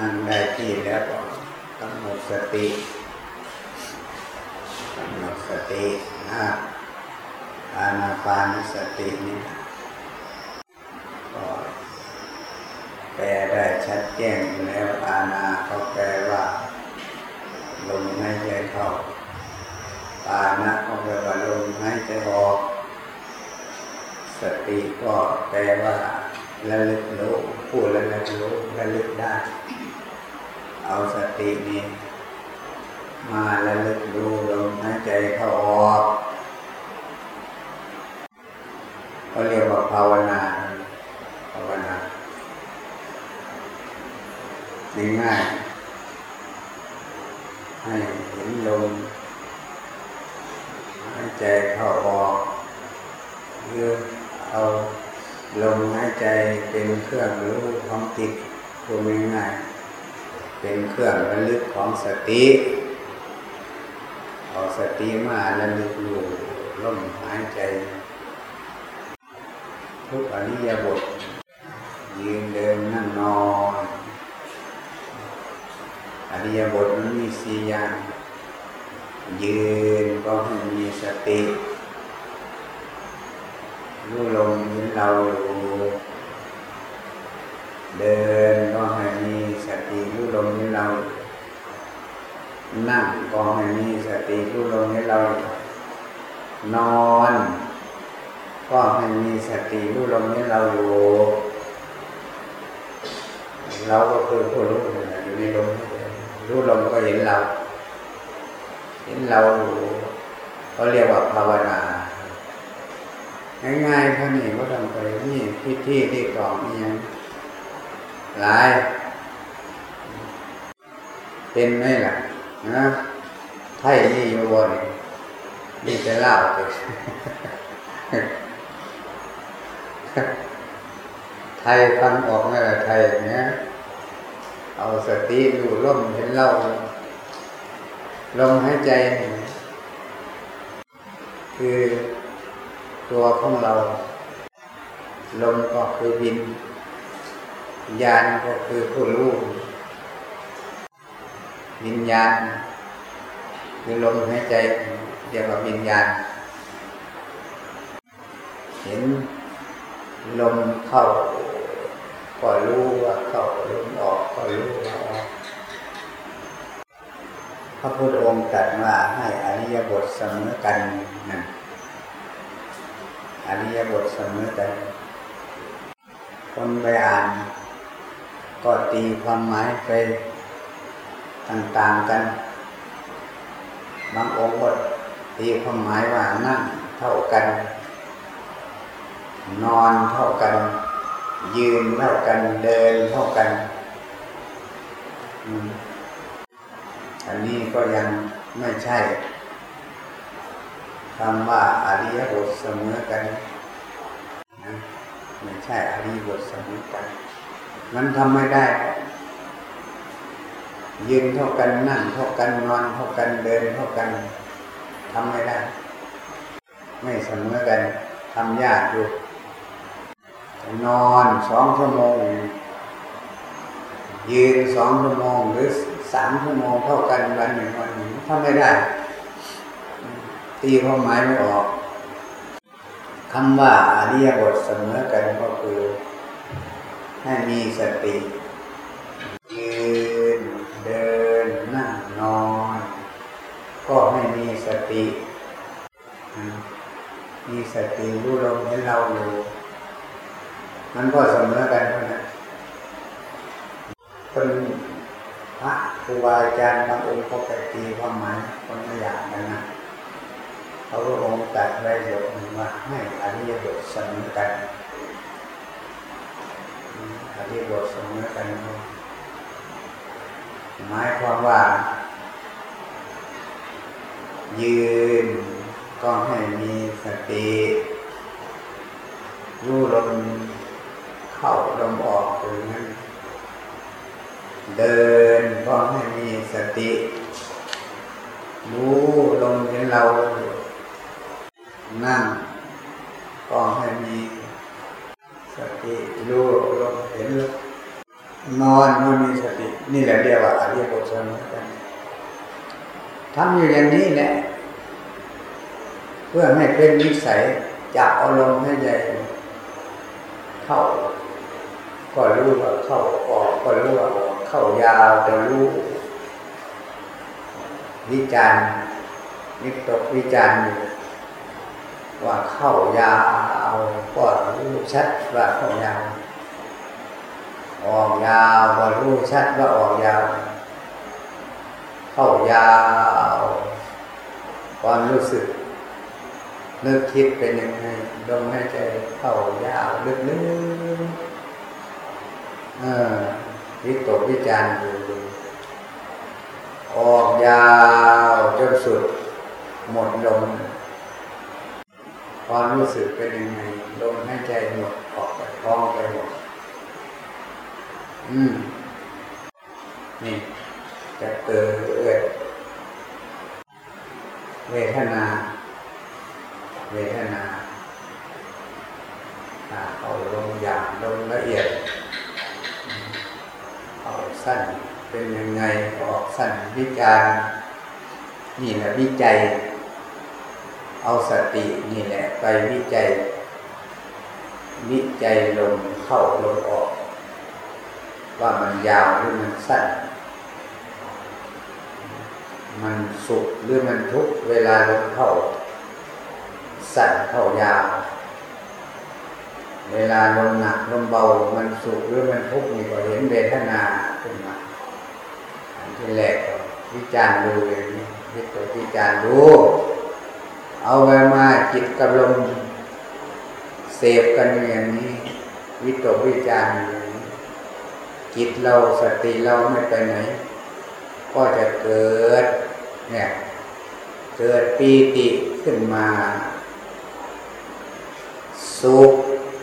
นั่งได้ที่แล้วก็กำหนดสติกำหนดสตินะอานาปานสตินี่ก็แปลได้ชัดแจ้งแล้วอานาเขาแปลว่าลมหายใจเข้าปานะเขาแปลว่าลมหายใจออก สติก็แปลว่าระลึกรู้พูดระลึกรู้ระลึกได้ เอาสตินี้มาระลึกรู้ลมหายใจเข้าออกเขาเรียกว่าภาวนาภาวนาง่ายๆให้เห็นลมหายใจเข้าออกหรือเอาลมหายใจเป็นเครื่องรู้ของจิตพูดง่ายๆ เป็นเครื่องระลึกของสติเอาสติมาระลึกอยู่ลมหายใจ ทุกอริยบท ยืนเดินนั่งนอนอริยบทมันมีสี่อย่างยืนก็ให้มีสติรู้ลมเห็นเราเดิน สติรู้ลมเห็นเรา นั่งก็ให้มีสติรู้ลมเห็นเรา นอน ก็ให้มีสติรู้ลมเห็นเราอยู่เราก็คือผู้รู้อยู่ในลมรู้ลมก็เห็นเรา เห็นเราอยู่เขาเรียกว่าภาวนาง่ายๆเท่านี้ก็ทำไปนี่พิธีที่กล่องนี่ยังหลาย เป็นไหมล่ะนะไทยนี่อยู่บนนี่จะเล่าไปไทยฟังออกไหมล่ะไทยเนี่ยเอาสติดูร่มเห็นเล่าลมหายใจ คือตัวของเรา ลมก็คือวิญญาณก็คือผู้รู้ วิญญาณคือลมหายใจเรียกว่าวิญญาณ เห็นลมเข้าก็รู้ว่าเข้าลมออกก็รู้ว่าออกพระพุทธองค์ตรัสว่าให้อริยบทเสมอกันนั่นอริยบทเสมอกัน คนไปอ่าน ก็ตีความหมายไป ต่างๆกัน บางองค์ก็ตีความหมายว่านั่งเท่ากัน นอนเท่ากัน ยืนเท่ากันเดินเท่ากัน อันนี้ก็ยังไม่ใช่คำว่าอริยบทเสมอกันนะไม่ใช่อริยบทเสมอกัน มันทำไม่ได้ ยืนเท่ากันนั่งเท่ากันนอนเท่ากันเดินเท่ากันทำไม่ได้ ไม่เสมอกันทำยากอยู่นอนสองชั่วโมง ยืนสองชั่วโมงหรือสามชั่วโมงเท่ากันวันหนึ่งวันหนึ่งทำไม่ได้ ตีความหมายไม่ออกคำว่าอริยบทเสมอกันก็คือ ให้มีสติยืนเดินนั่งนอน ก็ให้มีส ติมีสติรู้ลมให้เราอยู่มันก็เสมอกันนั้นคนพระครูบาอาจารย์บางองค์เขาไปตีความหมายคนไม่อยากนะนะเขาก็องค์ตัดไว้บทหนึ่งว่าให้อริยบทเสมอกันอริยบทเสมอกันหมายความว่า ยืน ก็ให้มีสติรู้ลมเข้าลมออกตรงนั้นเดินก็ให้มีสติรู้ลมเห็นเรา นั่ง ก็ให้มีสติรู้ลมเห็นนอนมันมีสติ นี่แหละเรียกว่าอริยบทสมุทัย ทำอยู่อย่างนี้แหละ เพื่อให้เป็นนิสัยจับอารมณ์ให้ใจเข้า ก็รู้ว่าเข้าออกก็รู้ว่าออกเข้ายาวจะรู้วิจารณ์นิตกวิจารณ์ว่าเข้ายาวก็รู้ชัดว่าเข้ายาวออกยาวก็รู้ชัดว่าออกยาว เข้ายาว ความรู้สึก นึกคิดเป็นยังไงลมหายใจเข้ายาวลึกๆเออวิตกวิจารณ์อยู่ออกยาวจนสุด หมดลมความรู้สึกเป็นยังไงลมหายใจหมดออกไปท้องไปหมดอืมนี่ จะเกิดเรื่อยเวทนา เวทนาเอาลงอย่างลงละเอียดเอาสั้นเป็นยังไงออกสั้นวิจารณ์นี่แหละวิจัย เอาสตินี่แหละไปวิจัย วิจัยลมเข้าลมออก ว่ามันยาวหรือมันสั้น มันสุขหรือมันทุกข์เวลาลมเข้า สั้นเข้ายาว เวลาลมหนักลมเบา มันสุขหรือมันทุกข์นี่ก็เห็นเวทนาขึ้นมาอันที่แรกก็วิจารณ์ดูอย่างนี้วิตกวิจารณ์ดูเอาไปมาจิตกับลมเสพกันอย่างนี้วิตกวิจารณ์อย่างนี้จิตเราสติเราไม่ไปไหน ก็จะเกิด เนี่ยเกิดปีติขึ้นมา สุข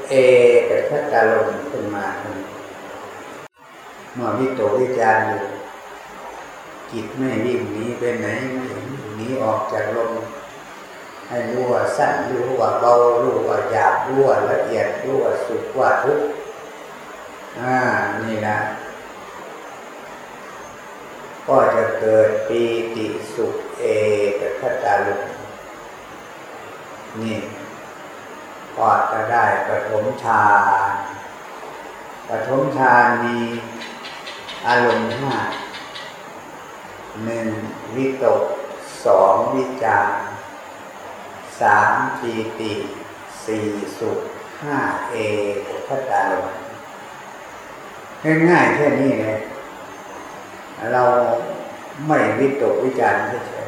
เอกทัตตาลมขึ้นมาเมื่อวิโตวิจารณ์อยู่จิตไม่วิ่งหนีไปไหนไม่หนีออกจากลมให้รู้ว่าสั้นรู้ว่าเบารู้ว่าหยาบรู้ว่าละเอียดรู้ว่าสุขว่าทุกข์อ่านี่นะ ก็จะเกิดปีติสุขเอกทัตาลมนี่ก็จะได้ปฐมฌานปฐมฌานมีอารมณ์ห้าหนึ่งวิตกสองวิจารสามปีติสี่สุขห้าเอกทัตาลมง่ายๆแค่นี้เลย เราไม่วิตกวิจารณ์เฉย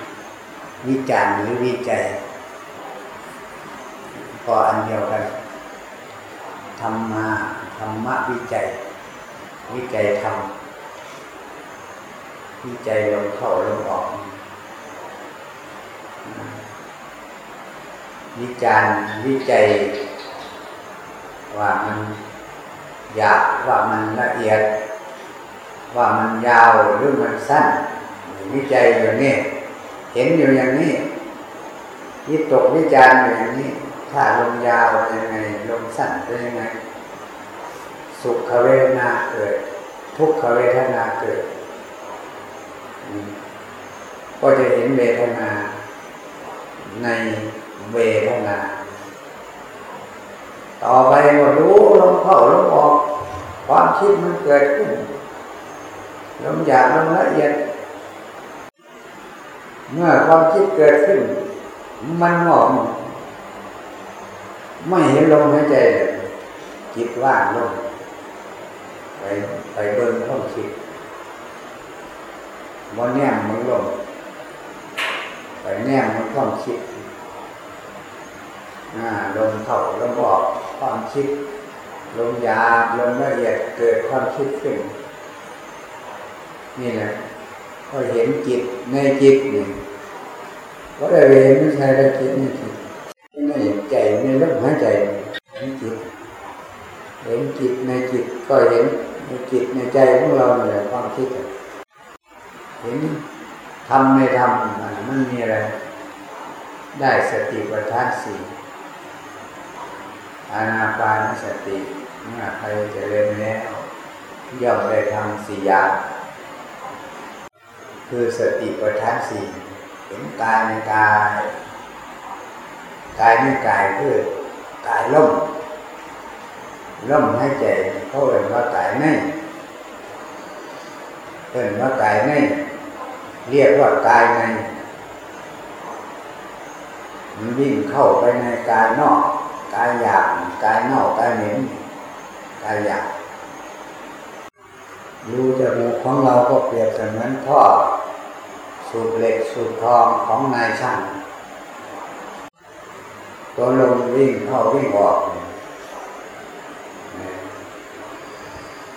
ๆวิจารณ์หรือวิจัยก็อันเดียวกันธรรมาธรรมะวิจัย วิจัยธรรมวิจัยลงเข้าลงออกวิจารณ์วิจัยว่ามัน หยาบว่ามันละเอียด ว่ามันยาวหรือมันสั้นวิจัยอยู่นี่เห็นอยู่อย่างนี้วิตกวิจารณ์อยู่อย่างนี้ ถ้าลมยาวเป็นยังไงลมสั้นเป็นยังไง สุขเวทนาเกิด ทุกขเวทนาเกิด ก็จะเห็นเวทนาในเวทนา ต่อไปก็รู้ลมเข้าลมออก ความคิดมันเกิดขึ้นลมหยาบลมละเอียด เมื่อความคิดเกิดขึ้น มันหมอบไม่เห็นลมหายใจจิตว่างลงไปไปเบิ่งความคิดมันแนมมันลงไปแนมมันความคิดลมเข้าลมออก ความคิดลมหยาบลมละเอียดเกิดความคิดขึ้น นี่แหละก็เห็นจิตในจิตนี่ก็ได้เห็นไม่ใช่ได้จิตในจิตในใจในลมหายใจเห็นจิต เห็นจิตในจิตก็เห็นในจิตในใจของเราเนี่ยความคิดเห็นทำในธรรมมันมีอะไร ได้สติปัฏฐานสี่ อานาปานสติเมื่อใครเจะเล่นแล้วย่อมได้ทำสี่อย่างคือสติปัฏฐานสี่เห็นกายในกายกายในกายคือกายล่มล่มให้ใจเขาเรียกว่ากายในเรียกว่ากายในเรียกว่ากายในมันวิ่งเข้าไปในกายนอก กายหยาบกายเนอกกายเหม็นกายหยาบรูจมูกของเราก็เปรียบเสมือนท่อสูบเหล็กสูบทองของนายช่างตัวลมวิ่งเข้าวิ่งออก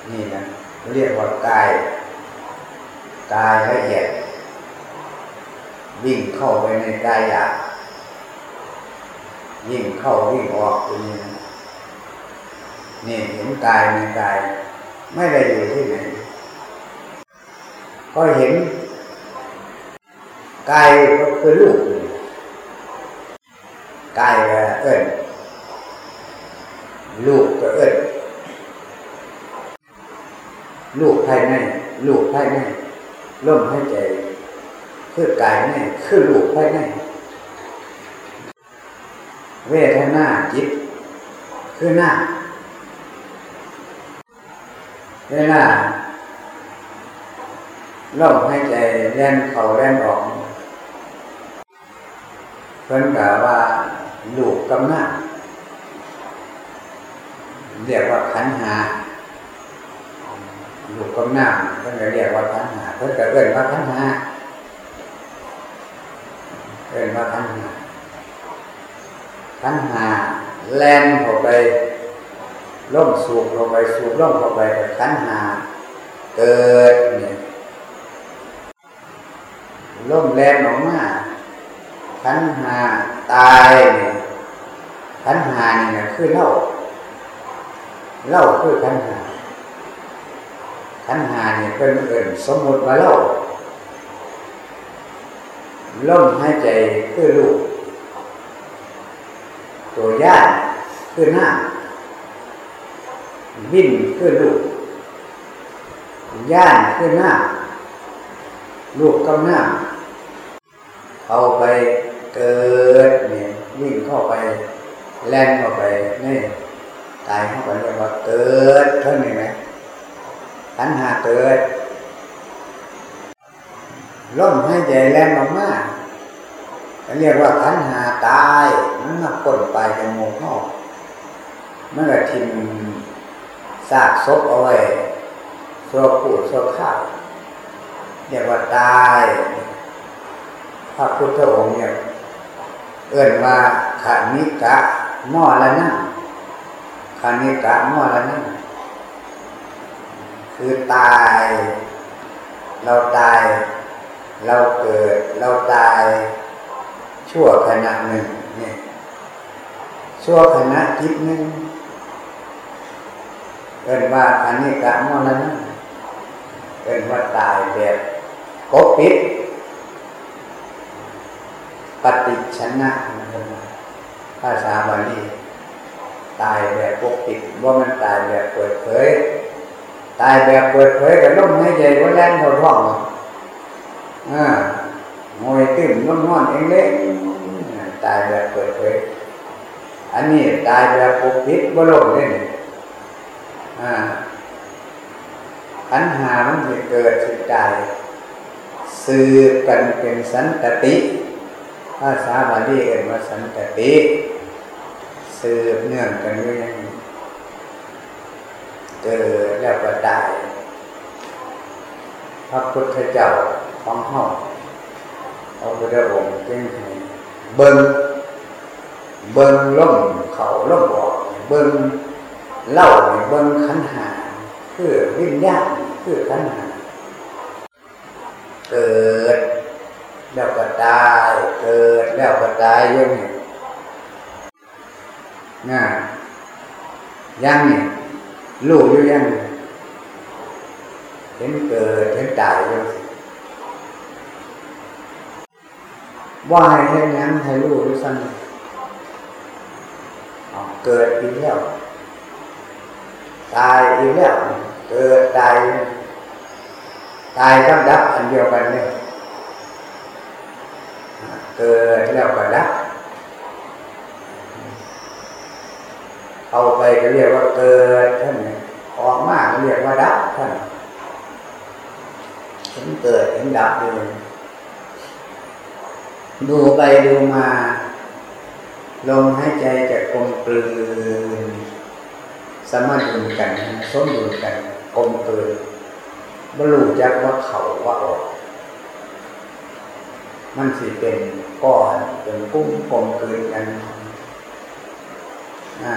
นี่นะเรียกว่ากายกายละเอียดวิ่งเข้าไปในกายหยาบ ยิ่งเข้าวิ่งออกตรงนี้นะนี่เห็นกายในกาย ไม่ได้อยู่ที่ไหนก็เห็นกายก็คือลูกกายก็เอิ้นลูกก็เอิ้นลูกภายในลูกภายในลมหายใจคือกายในคือลูกภายใน เวทนาจิต คือหน้า เวลาลมหายใจแล่นเขาแล่นออกเพิ่นกล่าวว่าลูกกำหน้าเรียกว่าขันหาลูกกำหน้าเพิ่นก็เรียกว่าขันหาเพิ่นก็เอิ้นว่าขันหาเอิ้นว่าขันหา ขันหาแลนเข้าไปล่มสูบเข้าไปสูบล่มเข้าไปขันหาเกิดเนี่ยล่มแลนออกมาขันหาตายเนี่ยขันหาเนี่นะคือเล่าเล่าคือขันหาขันหาเนี่ยเป็นเอินสมมติว่าเล่าล่มหายใจคือลูก ตัวญาติคือหน้าบินคือลูกย่านคือหน้า ลูกกับหน้า เอาไปเกิดเนี่ยวิ่งเข้าไป แล่นเข้าไปนี่ตายเข้าไปเรียกว่าเกิดเท่านี้ไหมขันหาเกิดล่มให้ใจแล่นออกมาเรียกว่าขันหาตาย มันมาปนไปจมูกเข้ามันก็ทิมซากศพเอาไว้สัวปูดสัวข้าวเรียกว่าตาย พระพุทธองค์เนี่ยเอื้อนว่าขานิกะหม้อละนั่งขานิกะหม้อละนั่งคือตาย เราตาย เราเกิด เราตาย ชั่วขณะหนึ่งเนี่ย ชั่วขณะจิตหนึ่งเอินว่าอันนี้กะมอนั้นเอินว่าตายแบบกบปิด ปฏิชนะภาษาบาลีตายแบบปกปิดว่ามันตายแบบเปิดเผย ตายแบบเปิดเผยกับลมหายใจว่าแล่นเขาท้องอ่างอยตื่นนอนนอนเองเล็กตายแบบเปิดเผย อันนี้ตายแบบปกปิดว่าลมเล่นขันหามันจะเกิดสิใจสืบกันเป็นสันตติภาษาบาลีเอ่ยว่าสันตติสืบเนื่องกันอยู่อย่างนี้เกิดแล้วก็ตายพระพุทธเจ้าของเฮาเอาพระองค์จึงให้เบิ่ง เบิ่งล่มเขาล่มบอกเบิ่งเล่าเบิ่งขันหาคือวิญญาณคือขันหาเกิดแล้วก็ตายเกิดแล้วก็ตายยังไงนะยังนี่ลูกอยู่ยังเห็นเกิดเห็นตายยังว่าให้เห็นยังให้ลูกด้วยซ้ำ เกิดอีกแล้วตายอีกแล้วเกิดตายตายกับดับอันเดียวกันเนี่ยเกิดแล้วก็ดับเอาไปก็เรียกว่าเกิดท่านออกมาก็เรียกว่าดับท่านเห็นเกิดเห็นดับเลยดูไปดูมา ลมหายใจจะกลมกลืนสามารถดุลกันสมดุลกันกลมกลืนบรรลุจักว่าเขาว่าออก มันสิเป็นก้อนเป็นกุ้งกลมกลืนกันอ่า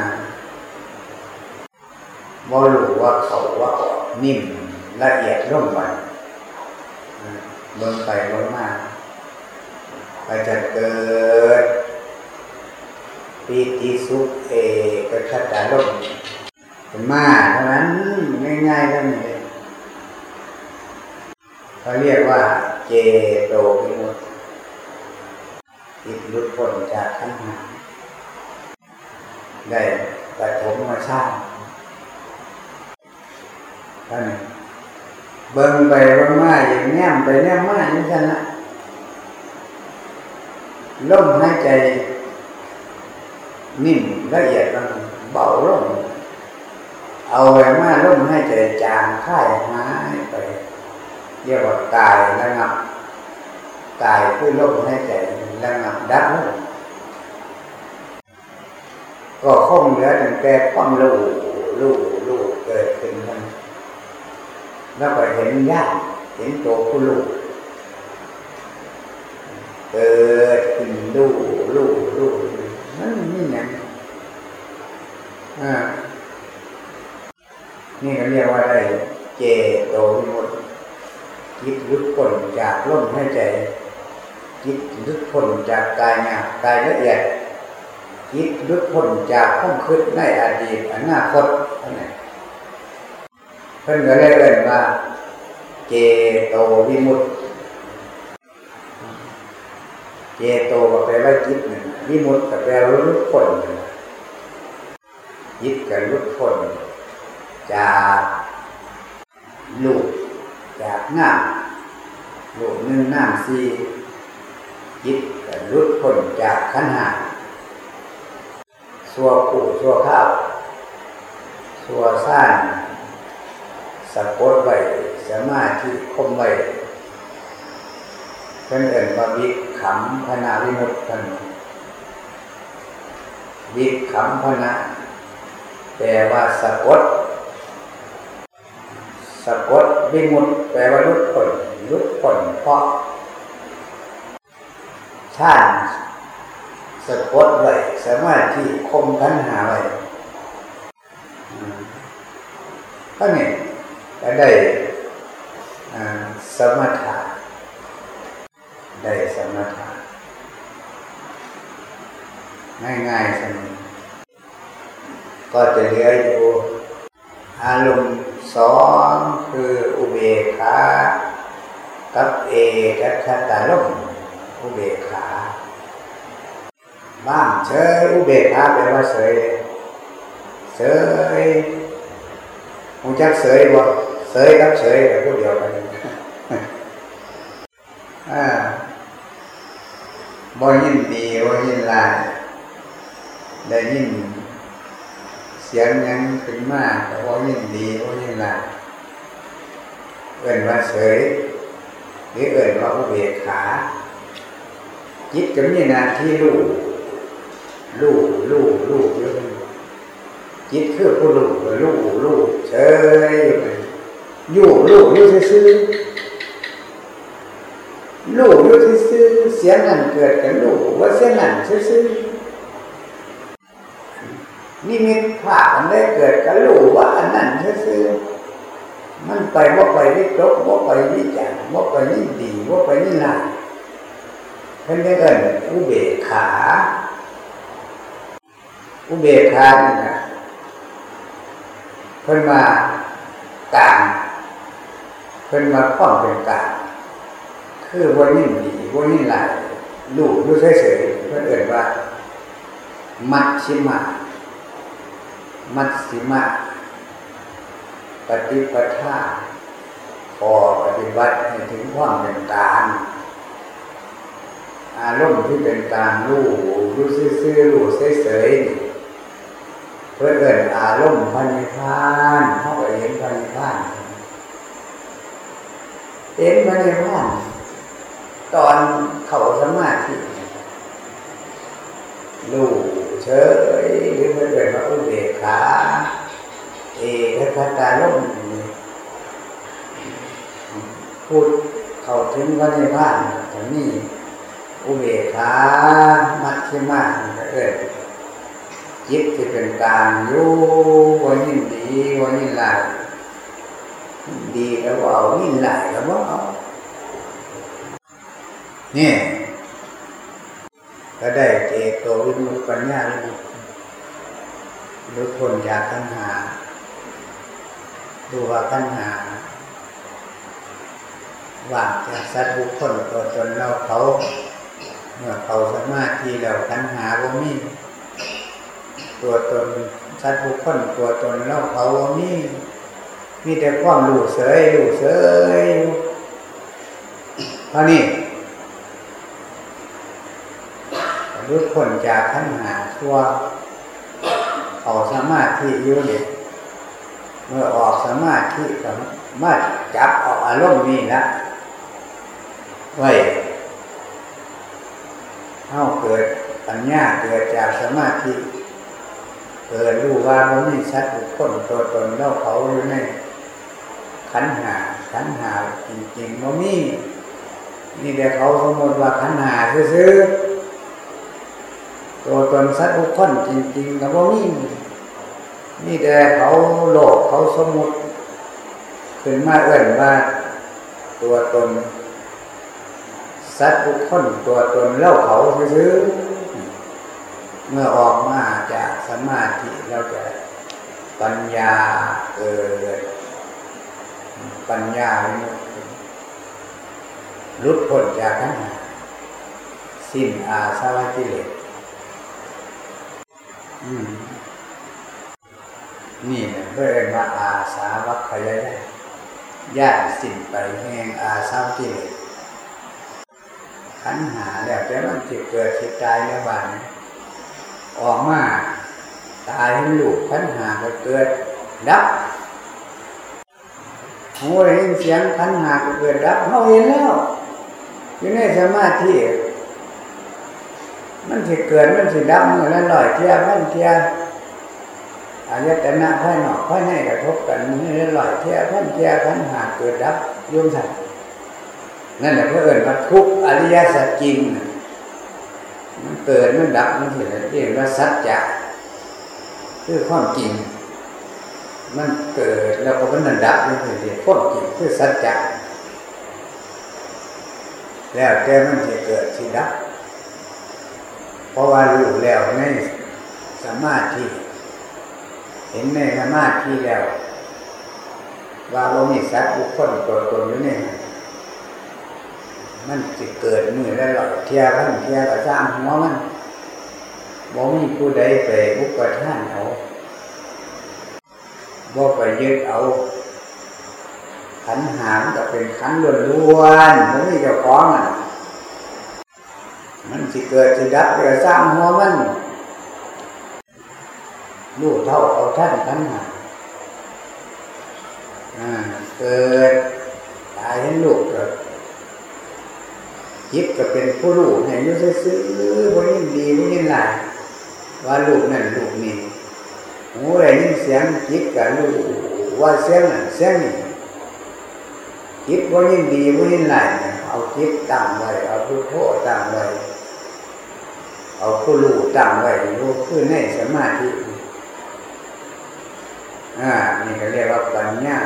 บรรลุว่าเขาว่าออกนิ่มละเอียดร่มไปลงไปลงมาไปจะเกิด ปีติสุขเอกขัตาลมมาเท่านั้นง่ายๆเท่านี้เขาเรียกว่าเจโตวิมุตติหลุดพ้นจากขันธ์หาได้ปฐมมาชาติท่านเบิ่งไปเบิ่งมาอย่างแนมไปแนมมาอย่างนั้นนะลมหายใจ นิ่มละเอียดมันเบาลงเอาไว้มาลมหายใจจางค่ายหายไปเรียกว่ากายระงับกายคือลมใหายใจระงับดับลงก็คงเหลือแต่แก่ความรู้รู้รู้เกิดขึ้นมันแล้วก็เห็นญาติเห็นตัวผู้รู้เกิดขึ้นรู้รู้รู้ นั่นนี่ไงอ่านี่เขาเรียกว่าได้เจโตวิมุตติจิตลุกพ้นจากลมหายใจ จิตลุกพ้นจากกายหยาบกายละเอียดจิตลุกพ้นจากข้องคืดในอดีตอนาคตอันนี้เพิ่นก็เลยเรียว่า เจโตวิมุตติเจโตก็แปลว่าจิตหนึ่ง วิมุตติก็แปลว่าลุกพ้นหนึ่งจิตกับลุกพ้นจากลูกจากน้ำลูกหนึ่งน้ำสี่จิตกับลุกพ้นจากขันหาสัวผู้สัวข้าวสัวซ่านสะกดไว้สมาธิคมไว้เพิ่นเอินว่าวิขำพนาวิมุตติ วิขำพนาแปลว่าสะกด สะกดวิมุตแปลว่าลุดพ้นลุดพ้นเพราะชาติสะกดไว้สามาธิคมขันหาไว้ก็เนี่ยก็ได้สมถะได้สมถะ ง่ายๆสมก็จะเหลืออยู่อารมณ์สองคืออุเบกขากับเอกัคตาลมอุเบกขาบ้างเฉยอุเบกขาแปลว่าเฉยเฉยหูจักเฉยบ่เฉยกับเฉยกับพวกเดียวกันอ่าบ่ยินดีบ่ยินลาย ได้ยินเสียงยังขึ้นมาแต่บ่ยินดีบ่ยินลายเอิ่นว่าเฉยหรือเอิ่นว่าอุเบกขาจิตก็มีหน้าที่รู้รู้รู้รู้อยู่จิตคือผู้รู้รู้รู้เฉยอยู่อยู่รู้อยู่ซื่อรู้อยู่ซื่อเสียงนั้นเกิดกันรู้ว่าเสียงนั้นซื่อ นิมิตภาพอันได้เกิดกันรู้ว่าอันนั้นซื่อมันไปว่าไปวิตกว่าไปวิจารว่าไปนี่ดีว่าไปนี่ร้ายเพิ่นเรียกกันอุเบกขา อุเบกขานี่นะเพิ่นมากลางเพิ่นมาข้อมเป็นกลางคือวันนี้ดีวันนี้หลายดูดูเฉยๆเพิ่นเอ่ยว่ามัชชิมา มัชชิมาปฏิปทาพอปฏิบัติให้ถึงความเป็นกลางอารมณ์ที่เป็นกลางรู้รู้ซื่อๆรู้เฉยๆเพื่อเกิดอารมณ์พันิพานเข้าไปเห็นพันิพานเห็นพันิพานตอนเขาสมาธิรู้ เฉยหรือเพื่อเกิดมาอุเบกขาเอกคตาลมพูดเข้าถึงพระนิพพานแต่นี่อุเบกขามัชฌิมากเอิดจิตที่เป็นกลางอยู่วันยิ่งดีวันยิ่งหลายดีแล้วเอายิ่งหลายแล้วเอาเนี่ย ก็ได้เจโตวิมุตติปัญญาลุพ้นจากตัณหา ดูว่าตัณหาว่างจากสัตว์บุคคลตัวตนเราเขาเมื่อเขาสมาธิแล้วตัณหาว่ามีตัวตนสัตว์บุคคลตัวตนเราเขาว่ามีมีแต่ความรู้เสยรู้เสยเท่านี้ หรู้พ้นจากตัณหาทั่วเขาสมาธิอยู่เนี่ยเมื่อออกสมาธิก็มาจับออกอารมณ์นี้ละไว้เท่าเกิดปัญญาเกิดจากสมาธิเกิดรู้ว่ามันมีชัดบุคคลตัวตนเล่าเขาอยู่ในขันหาขันหาจริงๆมันมีนี่เดี๋ยวเขาสมมติว่าขันหาซื้อ ตัวตนสัตว์บุคคลจริงๆกับว่ามีนี่แต่เขาโลกเขาสมมติขึ้นมาเอื่นว่าตัวตน สัตว์บุคคลตัวตนเล่าเขาซื้อเมื่อออกมาจากสมาธิเราจะปัญญาเกิดปัญญาลุดพ้นจากทั้งสิ้นอาสวะกิเลส นี่เพื่อนว่าอาสาวัคคยายญาติสิ้นไปแห่งอาสาวกิเลสขันหาแล้วแต่มันจิตเกิดจิตตายในบ้านออกมาตายให้ลูกขันหาก็เกิดดับหูได้ยินเสียงขันหาก็เกิดดับเขาเห็นแล้วอยู่ในสมาธิ มันสิเกิดมันสิดับมือละลอยเทียพันเทียอายตนะภายหนอกภายในกระทบกันมือละลอยเทียพันเทียขันหาเกิดดับยุ่งสัตว์นั่นแหละเพื่อนว่าทุกอริยสัจจริงมันเกิดมันดับมันเห็นเรียกว่าสัจจะคือความจริง มันเกิดแล้วก็มันดับมันเห็นเรียกความจริงคือสัจจะแล้วแต่มันจะเกิดสิดับ ราะว่ารู้แล้วในสมาธิเห็นในสมาธิแล้ว ว่าว่ามีสัตว์บุคคลตัวตนอยู่นี่มันจะเกิดมือแล้วหรอกเทียพันเทียบกระซ้างหัวมันบ่มีผู้ใดไปบุกกระท่านเอาบ่ไปยึดเอาขันหามก็เป็นขันล้วนล้วนบ่มีเจ้าของอะ มันจะเกิดจะดับกระซ้างหัวมันรู้เท่าเอาท่านขันหาเกิดตายเห็นลูกเกิดจิตก็เป็นผู้รู้ให้ยุ่ซื้อวันนี้ดีวันนี้หลายว่าลูกนั่นลูกนี่หูได้ยินเสียงจิตกับลูกว่าเสียงนั่นเสียงนี่จิตวันนี้ดีวันนี้หลายเอาจิตตั้งไว้เอาผู้โทษตั้งไว้ เอาผู้รู้ตั้งไว้รู้ขึ้นในสมาธิอ่านี่ก็เรียกว่าปัญญา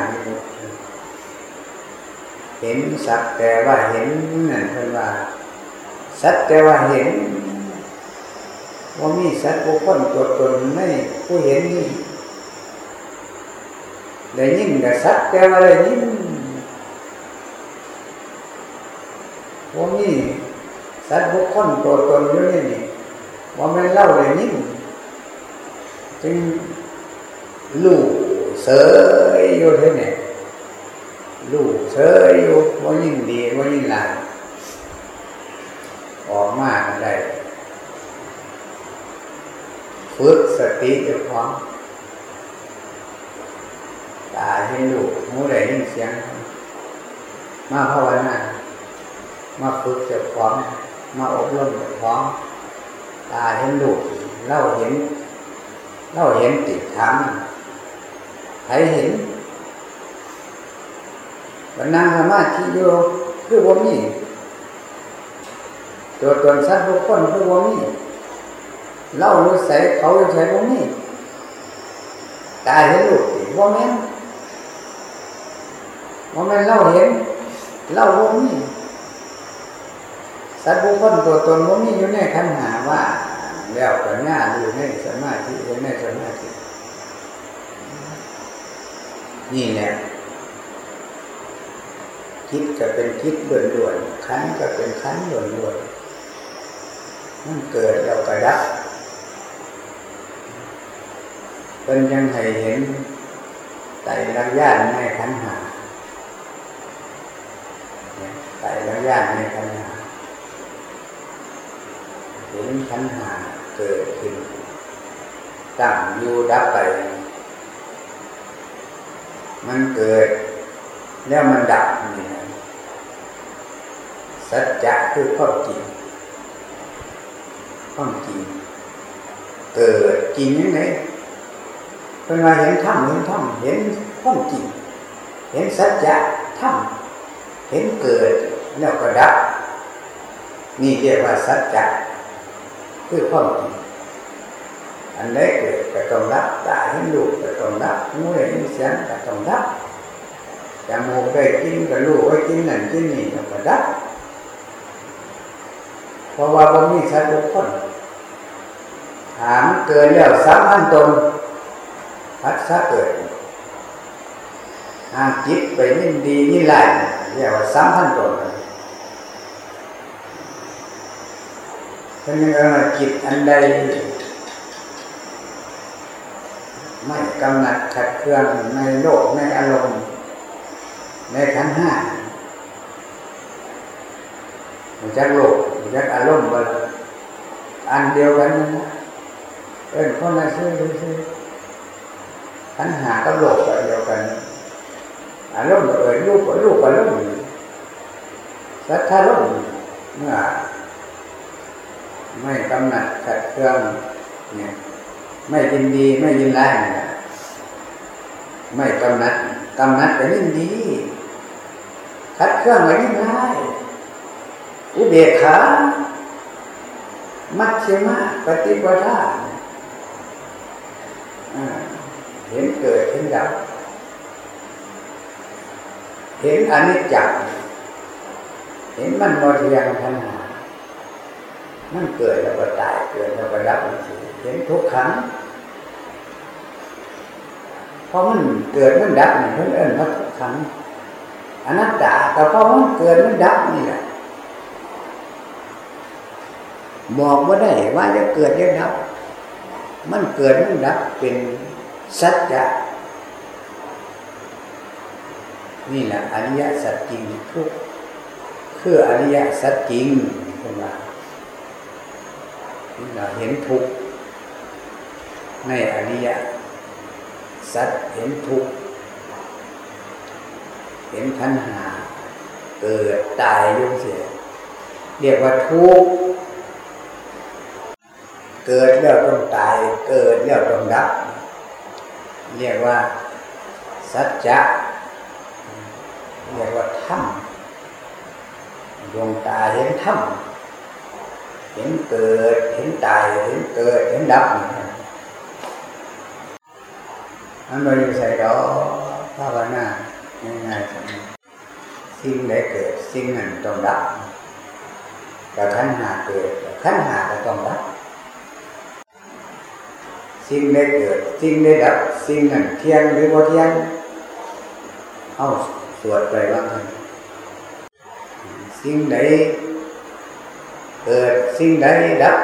เห็นสักแต่ว่าเห็นนั่นเพื่อนว่า สักแต่ว่าเห็นว่ามีสัตว์บุคคลตัวตนไม่ผู้เห็นนี่ได้ยินกับสักแต่ว่าได้ยินว่ามีสัตว์บุคคลตัวตนอยู่นี่ ว่าไม่เล่าได้ยินจึงลู่เสยอยู่เท่านี้ลูกเฉยอยู่ว่ายิ่งดีว่ายิ่งหลายออกมาได้ฝึกสติเจ้าของตาเห็นลูกหูได้ยินเสียง มาภาวนามาฝึกเจ้าของมาอบรมเจ้าของ ตาเห็นลูกเล่าเห็นเล่าเห็นติดถามใครเห็นวันนั่งสมาธิอยู่คือว่ามีตัวตนสัตว์ทุกคนคือว่ามีเล่ารู้ใส่เขารู้ใส่ว่ามีตาเห็นลูกว่าแม่ว่าแม่เล่าเห็นเล่าว่ามี สัตว์บุคคลตัวตนว่ามีอยู่ในขันหาว่า แล้วปัญญาอยู่ในสมาธิอยู่ในสมาธินี่แหละคิดก็เป็นคิดด่วนๆขันก็เป็นขันด่วนๆมันเกิดแล้วก็ดับเป็นยังให้เห็นไตรลักษณ์ญาณในขันหาไตรลักษณ์ญาณในขันหา เห็นขันหาเกิดขึ้นตั้งอยู่ดับไป มันเกิด แล้วมันดับนี่นะสัจจะคือข้อจริงข้อจริงเกิดจริงยังไงเป็นมาเห็นธรรมเห็นธรรมเห็นข้อจริงเห็นสัจจะธรรมเห็นเกิดแล้วก็ดับนี่เรียกว่าสัจจะ คือข้อจริงอันใดเกิดก็ต้องรับตาเห็นลูกก็ต้องรับหูได้ยินเสียงก็ต้องรับจมูกได้กินก็รู้ว่ากินนั่นกินนี่ก็ดับเพราะว่าบ่มีสัตว์ทุกคนถามเกินแล้วสามพันตนพัดซะเกิดหางจิตไปยิ่งดียิ่งไรเรียกว่าสามพันตน เป็นยังไงจิตอันใด ไม่กำหนัดขัดเคืองในโลกในอารมณ์ ในขันห้าจากโลกจากอารมณ์บนอันเดียวกันนะเอ็นคนละชื่อชื่อขันหากับโลกก็เดียวกันอารมณ์เอ็นลูกกับลูกกับลูกสัทธาลมเมื่อ ไม่กำหนัดขัดเครื่องเนี่ยไม่ยินดีไม่ยินร้ายไม่กำนัดกำนัดก็ยิ่งดีคัดเครื่องก็ยิ่งร้ายอุเบกขามัชฌิมาปฏิปทาเห็นเกิดเห็นดับ เห็นอนิจจ์เห็นมันโมเทียงทันหา มันเกิดแล้วก็ตายเกิดแล้วก็ดับเห็นทุกขังเพราะมันเกิดมันดับนี่เพิ่นเอิ้นว่าทุกขังอนัตตาแต่เพราะมันเกิดมันดับนี่แหละบอกว่าได้ว่าจะเกิดจะดับ มันเกิดมันดับเป็นสัจจะนี่แหละอริยสัจจริงทุกคืออริยสัจจริง เป็นว่าเราเห็นทุกในอริยสัจเห็นทุกเห็นขันหา เกิดตายยุ่งเสีย เรียกว่าทุกเกิดแล้วต้องตาย เกิดแล้วต้องดับ เรียกว่า สัจจะเรียกว่าธรรมดวงตาเห็นธรรม เห็นเกิด เห็นตาย เห็นเกิด เห็นดับมันไม่ได้ใส่ดอกภาวนาง่ายๆสิ่งใดเกิด สิ่งนั้นต้องดับแต่ขันหาเกิดขันหาก็ต้องดับสิ่งใดเกิด สิ่งใดดับ สิ่งนั้นเที่ยงหรือบ่เที่ยงเอาสวดไปว่าสิ่งใด เกิดสิ่งใดดับ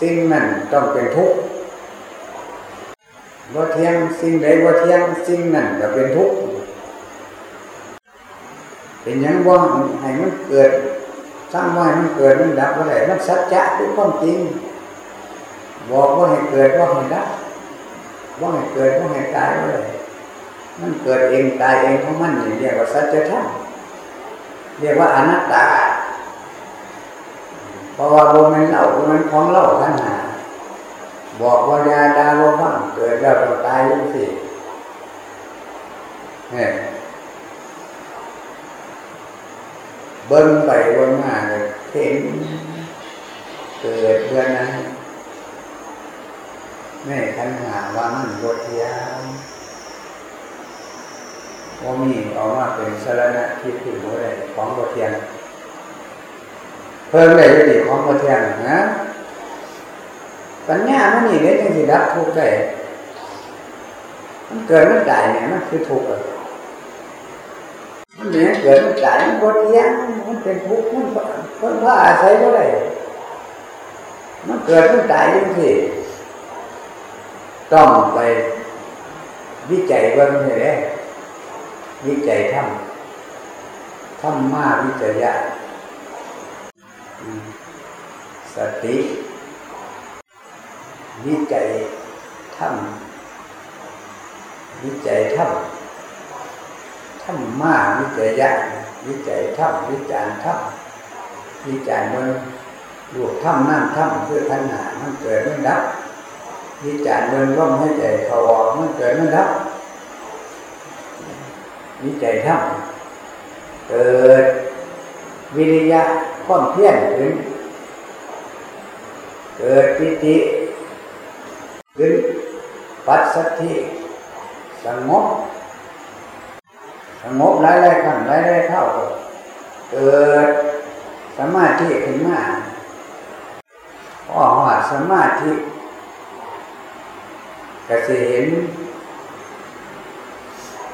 สิ่งนั้นต้องเป็นทุกข์ว่าเที่ยงสิ่งใดว่าเที่ยงสิ่งนั้นก็เป็นทุกข์เป็นหยังว่าให้มันเกิดสร้างว่ามันเกิดมันดับอะไรมันสัจจะเป็นความจริง บอกว่าให้เกิดว่าให้ดับว่าให้เกิดว่าให้ตายว่าอะไรมันเกิดเองตายเองของมันนี่เรียกว่าสัจธรรมเรียกว่าอนัตตา เพราะว่าโมเมนเล่าโมเมนของเล่าขันหาบอกว่ายาดาว่างเกิดแล้วต้องตายยังสิเนี่ยเบิ้งไปเบิ้งมาเลยเห็นเกิดเดือนนั้นแม่ขันหาว่ามันบทยามว่ามีออกมาเป็นสารณะที่ถือว่าอะไรของบทเทียน เพิ่มได้ก็ดีของบทเทียนนะปัญญามันนี่เนี่ยจังสิดับทุกข์ได้มันเกิดมันตายเนี่ยมันคือทุกข์มันเนี่ยเกิดมันตายมันบทเทียนมันเป็นทุกข์มันเพิ่นว่าอาศัยบ่ได้มันเกิดมันตายจังสิต้องไปวิจัยเบิ่งให้ได้วิจัยทำทำมากวิจัยะ สติวิจัยทำวิจัยทำทำมาวิจัยยะวิจัยทำวิจารณ์ทำวิจารมันลูกทำนั่นทำเพื่อขันหามันเกิดมันดับวิจารณ์มันร่มให้ใจเขาออกมันเกิดมันดับวิจัยทำเกิดวิริยะ ข้อมเพียรถึง เกิดปิติขึ้นปัสสัทธิสงบสงบหลายหลายขั้นหลายหลายเข้าเกิดสมาธิขึ้นมาพอหอดสมาธิก็จะเห็น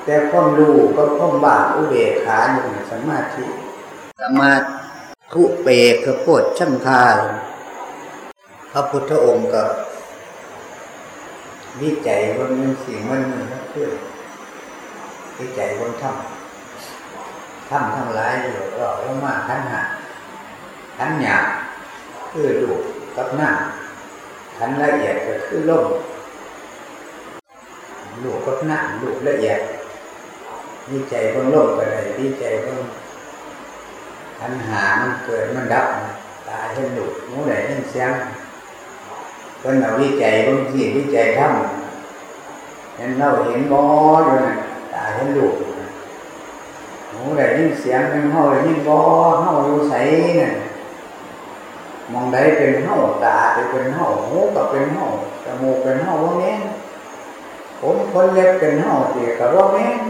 แต่ความรู้ก็ความบางอุเบกขาอยู่ในสมาธิสมาธุ ทุเปกคือโพดช่ำคาพระพุทธองค์ก็วิจัยว่ามันสิ่งมันมันเพื่อวิจัยว่าทำทำทั้งหลายอยู่ก็ลงมาขันหาขันหยาบคือดูกับหน้าขันละเอียดก็คือลมดูกับหน้าดูละเอียดวิจัยบนโลกอะไรวิจัยบน ขันหามันเกิดมันดับ ตายเห็นดูมูไหนเห็นเสียงเพิ่นเอาวิจัยบางทีวิจัยทำเห็นเราเห็นบ่อยู่นะตาเห็นลูกหูได้ยินเสียงเป็นเฮาได้ยินบ่เฮาอยู่ใสน่ะมองได้เป็นเฮาตาเป็นเฮาหูก็เป็นเฮาจมูกเป็นเฮาบ่าแม่นผมคนเล็บเป็นเฮาสิก็บ่าแม่น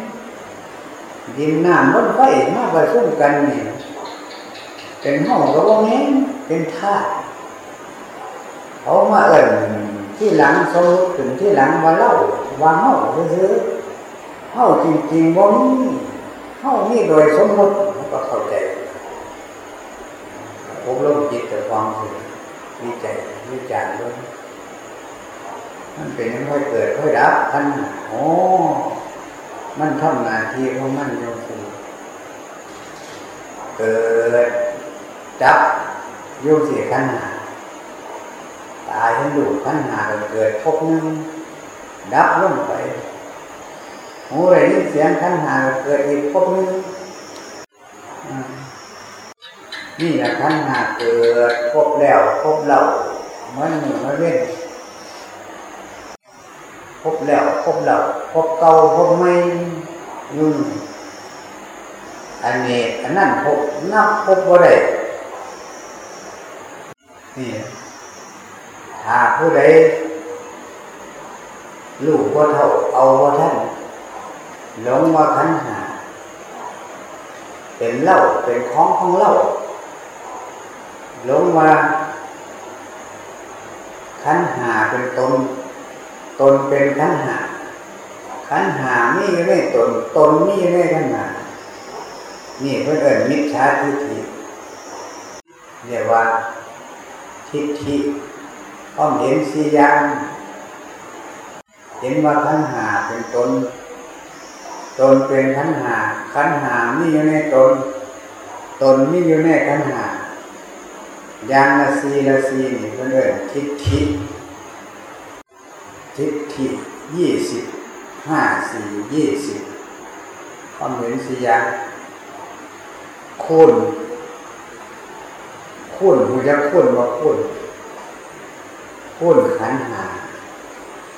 ดินน้ำลมไฟมาผสมกันนี่ เป็นเฮาก็บ่แม่นเป็นธาตุเขามาเอิ่นที่หลังสมมติถึงที่หลังว่าเล่าว่าเฮาซื้อเฮาจริงๆว่ามีเฮามีโดยสมมติก็เข้าใจผมลงจิตแต่ความคือวิจัยวิจารณ์ด้วยมันเป็นยังค่อยเกิดค่อยดับท่านโอ้มันทำงานที่ของมันโยมคือเกิด จับโยเสียขันหาตายทั้งดูขันหาเกิดพบนึงดับลงไปหูได้ยินเสียงขันหาเกิดอีกพบนึงนี่แหละขันหาเกิดพบแล้วพบเล่ามันหนึ่งมาเล่นพบแล้วพบเล่าพบเก่าพบใหม่ยุ่งอันนี้อันนั้นพบนับพบบ่ได้ นี่หากผู้ใดลูกว่าเท่าเอาว่าท่านหลงว่าขันหาเป็นเล่าเป็นของของเล่าหลงว่าขันหาเป็นตน ตนเป็นขันหาขันหามีอยู่ในตน ตนมีอยู่ขันหานี่เพื่อนเอิญมิจฉาทิฏฐิเรียกว่า ทิฏฐิความเห็นสี่อย่างเห็นว่าขันหาเป็นตน ตนเป็นขันหาขันหามีอยู่ในตน ตนมีอยู่ในขันหายางละซีละซีนี่เพื่อนเอิทิฏฐิทิฏฐิยี่สิบห้าสี่ยี่สิบความเห็นสียางคุณ คุณหูจะคุณว่าคุณคุณขันหา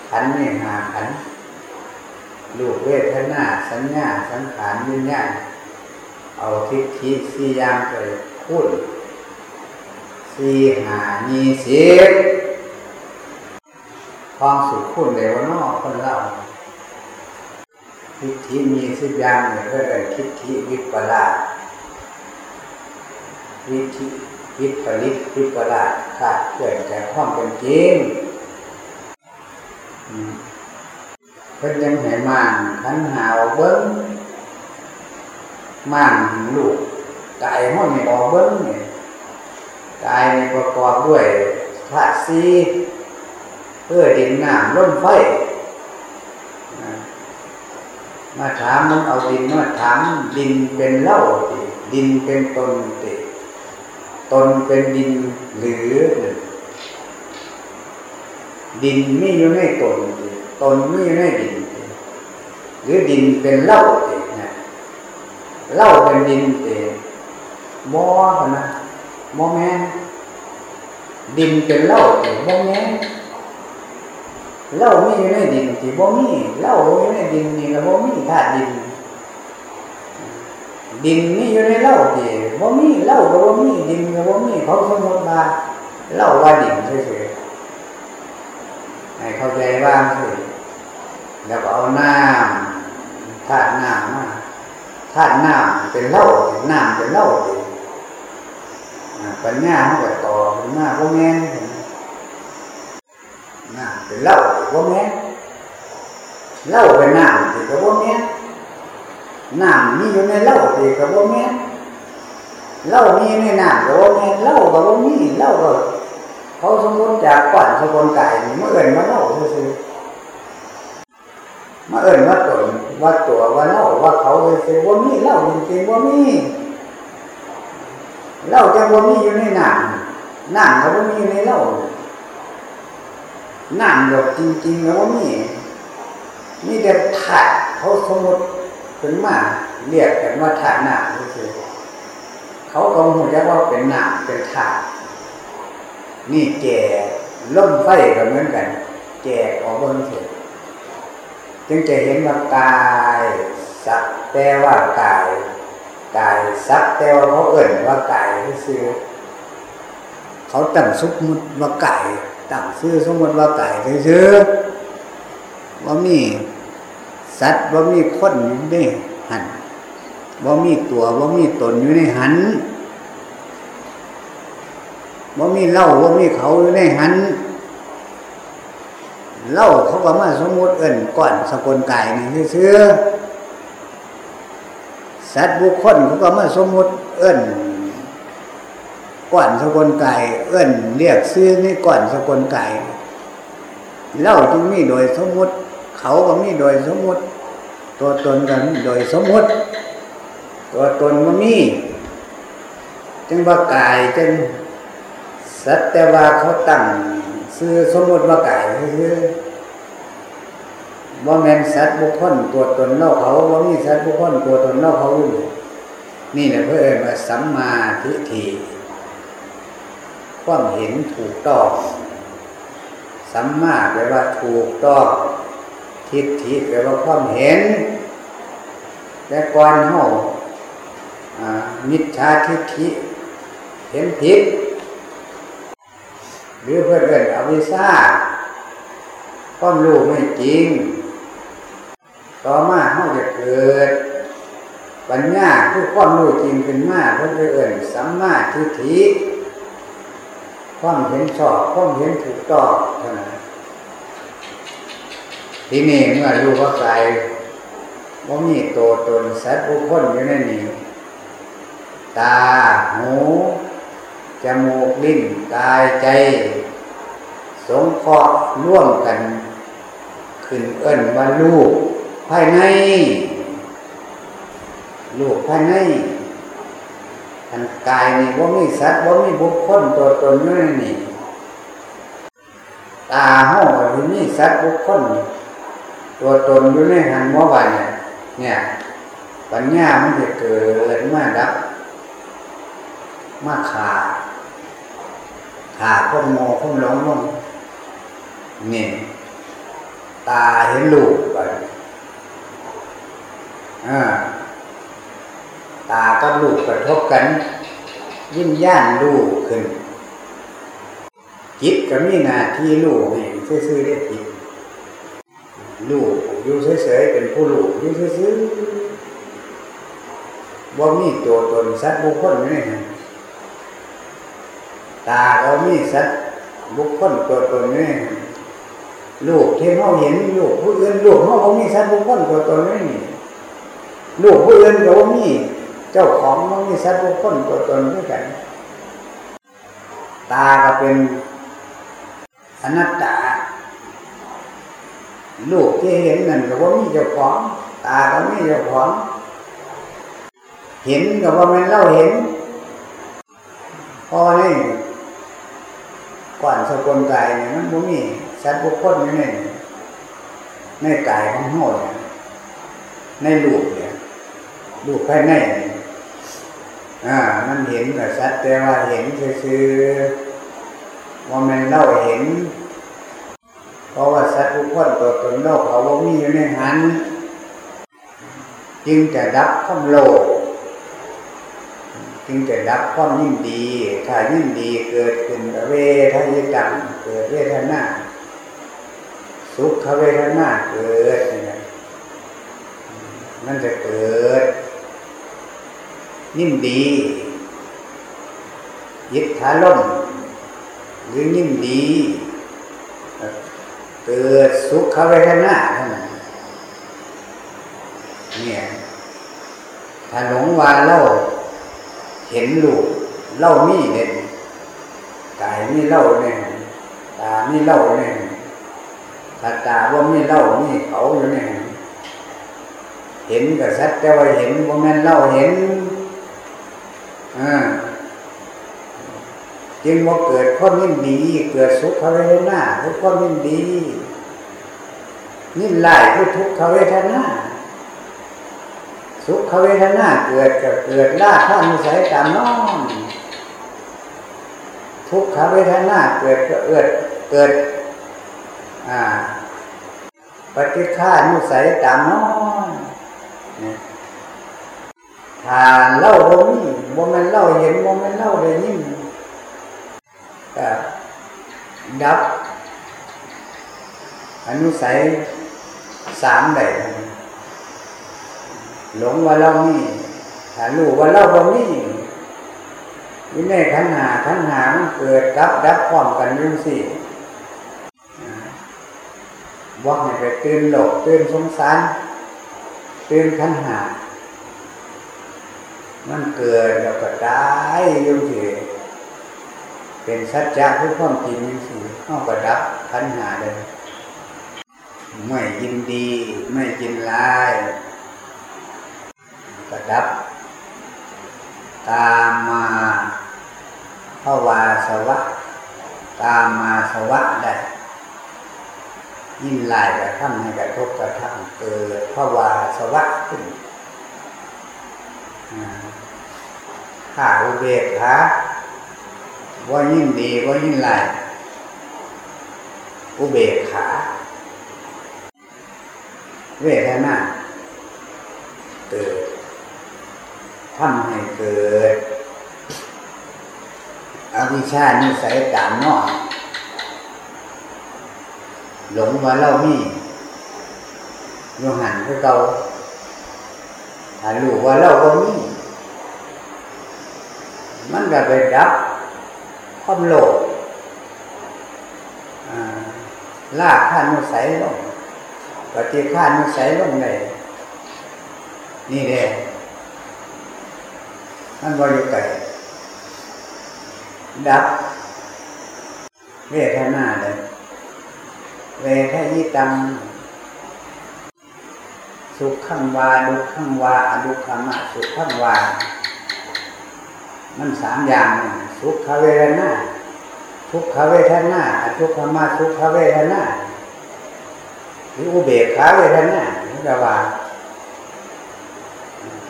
ขันไม่หาขันลูกเวทนาสัญญาสังขารวิญญาณเอาทิฏฐิสี่ยางไปพูดสี่หามีสิบความสุขคุณเลวนอกคนเล่าทิฏฐิมีสิบอย่างเนี่ยก็เลยทิฏฐิวิปลาสวิธิ วิปริตวิปลาสขาดเกิดจากความเป็นจริงเพิ่นยังให้มานขันหาวเบิ้งม่านลูกกายห้องนี่ออกเบิ้งเนี่ยกายนี่ประกอบด้วยธาตุสีเพื่อดินน้ำลมไฟมาถามมันเอาดินมาถามดินเป็นเล่าดินเป็นตน ตนเป็นดินหรือ ดินไม่อยู่ในตนตนไม่อยู่ในดิน หรือดินเป็นเล่าตินะเล่าเป็นดินติมอนะมอแม่ดินเป็นเล่าติมอแม่เล่าไม่อยู่ในดินติบ่มีเล่าอยู่ในดินนี่ก็บ่มีธาตุดิน ดินนี่อยู่ในเล่าติบ่มีเล่าก็บ่มีดินก็บ่มีเขาสมมติว่าเล่าว่าดินเฉยๆให้เข้าใจบ้างสิแล้วก็เอาน้ำธาตุน้ำมาธาตุน้ำเป็นเล่าน้ำเป็นเล่าติปัญญาเขาก็ต่อขึ้นมาบ่แม่นน้ำเป็นเล่าบ่แม่เล่าเป็นน้ำติก็บ่แม่ น้ำมีอยู่ในเล้าตีกับว่าแม่เล้ามีในน้ำกับว่าแม่เล้ากับว่ามีเล้าก็เขาสมมติจากก่อนสกุลไก่เมื่อเอิญมาเล้าซื้อมาเอิญว่าตนว่าตัวว่าเล้าว่าเขาซื้อว่ามีเล้าจริงๆว่ามีเล้าจะว่ามีอยู่ในน้ำน้ำกับว่ามีในเล้าน้ำแบบจริงๆกับว่ามีมีแต่ถ่าดเขาสมมติ ขึ้นมาเรียกกันว่าธาตุน้ำคือเขาก็หูจะว่าเป็นหน้ำเป็นธาตุนี่แก่ล่มไฟก็เหมือนกัน แก่ออกบนเสร็จจึงจะเห็นว่ากายสักแต่ว่ากายกายสักแต่ว่าเขาเอิ่นว่ากายคือเขาตั้งสมมติว่ากายตั้งซื้อสมมติว่ากายซื้อว่ามี สัตว์ว่ามีคนอยู่ในหันว่ามีตัวว่ามีตนอยู่ในหันว่ามีเล่าว่ามีเขาอยู่ในหันเล่าเขาก็มาสมมติเอิ้นก่อนสกุลกายนี่เชื่อสัตว์บุคคลเขาก็มาสมมติเอิ้นก่อนสกุลกายเอิ้นเรียกซื้อนี่ก่อนสกุลกายเล่าจึงมีโดยสมมติ เขาก็มีโดยสมมติ ตัวตนกันโดยสมมติ ตัวตนก็มีจึงว่ากายจึงสัตว์แต่ว่าเขาตั้งซื้อสมมติว่ากายคือว่าแมนสัตว์บุคคลตัวตนเล่าเขาว่ามีสัตว์บุคคลตัวตนเล่าเขาอยู่นี่แหละเพื่อนว่าสัมมาทิฏฐิความเห็นถูกต้องสัมมาแปลว่าถูกต้อง ทิฏฐิแปลว่าความเห็น แต่ก่อนเฮามิจฉาทิฏฐิเห็นผิดหรือเพื่อนเอนอวิชาความรู้ไม่จริง ต่อมาเฮาจะเกิด ปัญญาคือความรู้จริงขึ้นมากเพื่อนเอนสัมมาทิฏฐิความเห็นชอบความเห็นถูกต้องเท่านั้น ที่นี้เมื่อรู้ว่าใครว่ามีตัวตนสัตว์บุคคลอยู่ในนี้ตาหูจมูกลิ้นกายใจ สงเคราะห์ร่วมกัน ขึ้นเอิ้นว่าลูกภายใน ลูกภายในอันกายนี่ว่ามีสัตว์ว่ามีบุคคลตัวตนอยู่ในนี่ตาห้องว่ามีสัตว์บุคคล ตัวตนอยู่ในหันว่าวันเนี่ยเนี่ย ปัญญามันจะเกิดมาดับ มาขาดขาดพวกโมพวกหลงลงนี่ตาเห็นลูกไปอ่าตากับลูกกระทบกันยิ้มย่านลูกขึ้นจิตก็มีหน้าที่ลูกนี่ซื่อๆได้จิต ลูกอยู่เฉยๆเป็นผู้ลูกอยู่ซื่อๆว่ามีตัวตนสัตว์บุคคลอยู่นนั้นตาก็มีสัตว์บุคคลตัวตนอยู่ลูกที่เขาเห็นลูกผู้อื่นลูกเขาก็มีสัตว์บุคคลตัวตนอยู่นนี้ลูกผู้อื่นก็ว่ามีเจ้าของมันมีสัตว์บุคคลตัวตนด้วยกันตาก็เป็นอนัตตา ลูกที่เห็นนั่นก็ว่ามีเจ้าของตาก็มีเจ้าของ เห็นก็ว่ามันเล่าเห็นพอนี่ก่อนสกุลกายเนี่ยมันบ่มีสัตว์บุคคลอยู่ในในกายของเฮาเนี่ยในลูกเนี่ยลูกภายในเนี่ยอ่า มันเห็นกับสัตว์แต่ว่าเห็นคือว่ามันเล่าเห็น เพราะว่าสัตว์ทุกคนตัวตนโลกเขาว่ามีอยู่ในหันจึงจะดับความโลภจึงจะดับความยิ่งดี ถ้ายิ่งดีเกิดขึ้นเวทายตังเกิดเวทนาสุขเวทนาเกิดนี่มันจะเกิด ยิ่งดี ยิทธาล่มหรือยิ่งดี กิดสุขเวทนาเท่านั้นเนี่ยถ้าหลงว่าเล่าเห็นลูกเล่ามีเด่นกายมีเล่าเนี่ยตามีเล่าเนี่ยถ้าตาว่ามีเล่ามีเขาอยู่เนี่ยเห็นกับสัตว์แต่ว่าเห็นว่าแม่นเล่าเห็นอ่าจึงว่าเกิดความยิ่งดี เกิดสุขเวทนาทุกความยิ่งดี ยิ่งไล่ผู้ทุกขเวทนาสุขเวทนาเกิดก็เกิดล่าข้ามิสัยตามน้องทุกขเวทนาเกิดก็เกิดเกิดอ่าปฏิฆานุสัยตามน้องถ้าเล่าบ่มีบ่ม่นเล่าเห็นบ่ม่นเล่าได้ยินก็ดับอนุสัย สามได้หลงว่าเรานี่ถ้ารู้ว่าเราบ่มีวินัยขันหาขันหามันเกิดดับดับพร้อมกันยังสี่ว่าให้ไปตื่นโลกตื่นสงสารตื่นขันหา มันเกิดแล้วก็ตายยุ่งสิเป็นสัจจะคือความจริงนี่สิเข้าประดับขันหาเลย ไม่ยินดี ไม่ยินร้ายประดับ ตามมาภาวาสวะ ตามมาสวะได้ยินลายกระทำให้กระทบกระทั่งเกิดภาวาสวะขึ้นข้าอุเบกขาว่ายิ่งดีว่ายิ่งไรอุเบกขา เวทนาเกิดทำให้เกิด อวิชานิสัยตามนอกหลงว่าเล่ามีโยหันคือเก่าถ้ารู้ว่าเล่าก็มีมันก็ไปดับความโลภลากข้านุสัยลง ปฏิฆานุสัยลงเลยนี่เด้มันบริไกดับเวทนาเลยเวทยิตังสุขขังวาดุขังวาอดุขมะสุขขังวา มันสามอย่างสุขเวทนาทุกขเวทนาอทุกขมาทุกขเวทนา หรืออุเบกขาเวทนานี่แปลว่า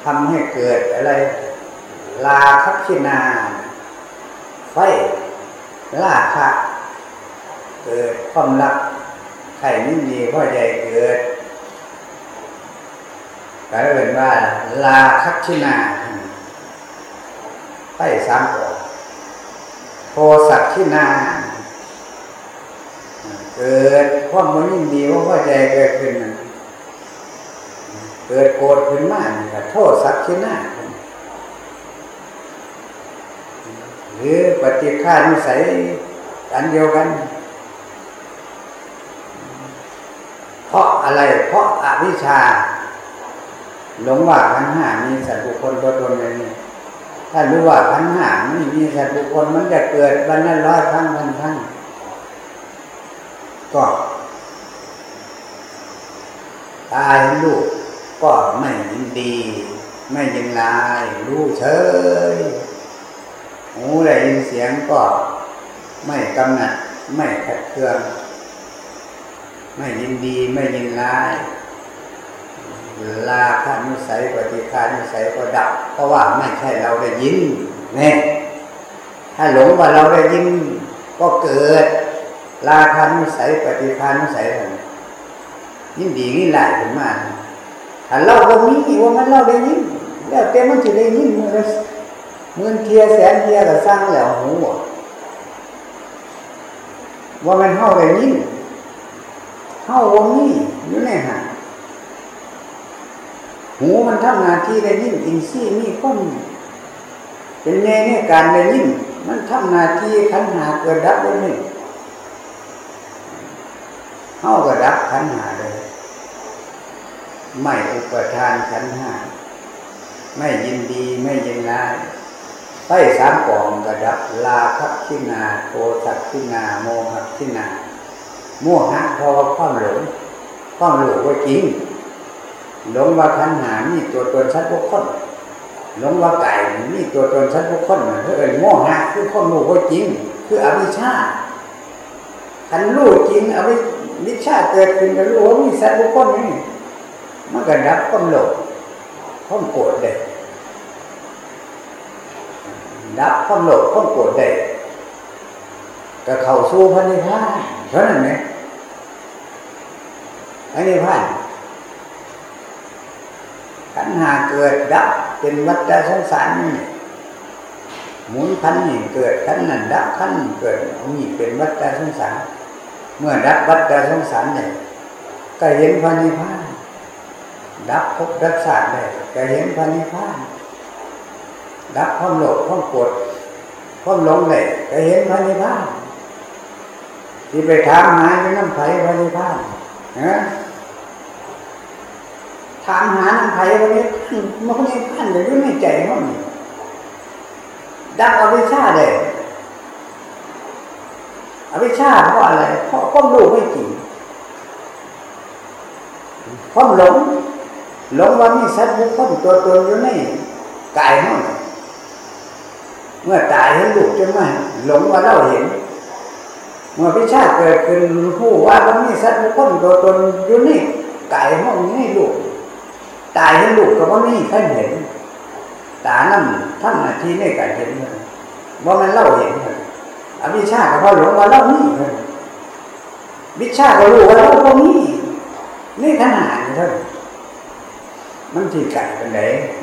ทำให้เกิดอะไร ลาคัชินา ไฟลาคะเกิดความรักใครนิ่ดีพ่อใหญ่เกิดกลายเป็นว่า ลาคัชินาไฟสามตัวโทสักชินา เกิดความมันยิ่งดีว่าพ่อใจเกิดขึ้นเกิดโกรธขึ้นมากโทษสักชินาหรือปฏิฆานิสัยอันเดียวกัน เพราะอะไรเพราะอาวิชชาหลงว่าขันห้ามีสัตว์บุคคลตัวตนอะไรนี่ถ้ารู้ว่าขันห้าไม่มีสัตว์บุคคลมันจะเกิดวันนั้นร้อยครั้งพันครั้ง ก็ตายลูกก็ไม่ยินดี ไม่ยินลายรู้เฉยหูได้ยินเสียงก็ไม่กำหนัดไม่ขัดเคือง ไม่ยินดีไม่ยินลายลาคานุสัยปฏิคานุสัยก็ดับ เพราะว่าไม่ใช่เราได้ยินเนี่ยถ้าหลงว่าเราได้ยินก็เกิด ลาคานุสัยปฏิคานุสัยยิ่งดียิ่งหลายขึ้นมาถ้าเราบ่มีว่ามันเราได้ยินแล้วแต่มันจะได้ยินมือมือเทียแสนเทียก็สร้างแล้วหูว่ามันเฮาได้ยินเฮาบ่มีอยู่ในหาหูมันทำหน้าที่ได้ยินอินซี่นี่ก็เป็นไงเนี่ยการได้ยินมันทำหน้าที่ขันหาเกิดดับได้นี่ เฮาก็ดับขันหาเลย ไม่อุปทานขันหา ไม่ยินดีไม่ยินร้ายไฟสามกองกระดับลาคับขินาโทสักขินาโมหักขินาโมหะพอความหลงความหลงว่าจริงหลงว่าขันหามีตัวตนชัดบุคคลหลงว่าไก่มีตัวตนชัดบุคคลเพื่อนโมหะคือความรู้ว่าจริง คืออวิชชาขันรู้จริงอวิ ชชาเกิดขึ้นก็รู้ว่ามีสัตว์บุคคลนี่มันก็ดับความโลภความโกรธเลยดับความโลภความโกรธได้ก็เข้าสู่พระนิพพานเท่านั้นไหมพระนิพพานขันหาเกิดดับเป็นวัฏสงสารนี่หมุนขันนี่เกิดขันนั้นดับขันเกิดนี่เป็นวัฏสงสาร เมื่อดับวัฏสงสารเนี่ยก็เห็นพระนิพพาน ดับภพดับศาสตร์เลยก็เห็นพระนิพพาน ดับความโลภความโกรธความหลงเลยก็เห็นพระนิพพานที่ไปถามหาอยู่น้ำไผ่พระนิพพานนะถามหาน้ำไผ่พระนิพพานมันก็นิพพานอยู่ในใจเขานี่ดับอวิชชาเลย อวิชชาเพราะอะไร เพราะความรู้ไม่จริงความหลงหลงว่ามีสัตว์บุคคลตัวตนอยู่ในกายนั่นเมื่อตายเห็นลูกจนไม่หลงว่าเราเห็น เมื่อพิชาเกิดขึ้นผู้ว่ามันมีสัตว์บุคคลตัวตนอยู่ในกายห้องนี้ลูกตายเห็นลูกก็ว่ามีท่านเห็นตานั่นท่านนาทีในการเห็นว่ามันเล่าเห็นเลย อวิชาก็พอหลงว่าเล่านี่วิชาก็รู้ว่าเราตรงนี้นี่ขนาดนี้เท่ามันที่ไก่เป็นไหน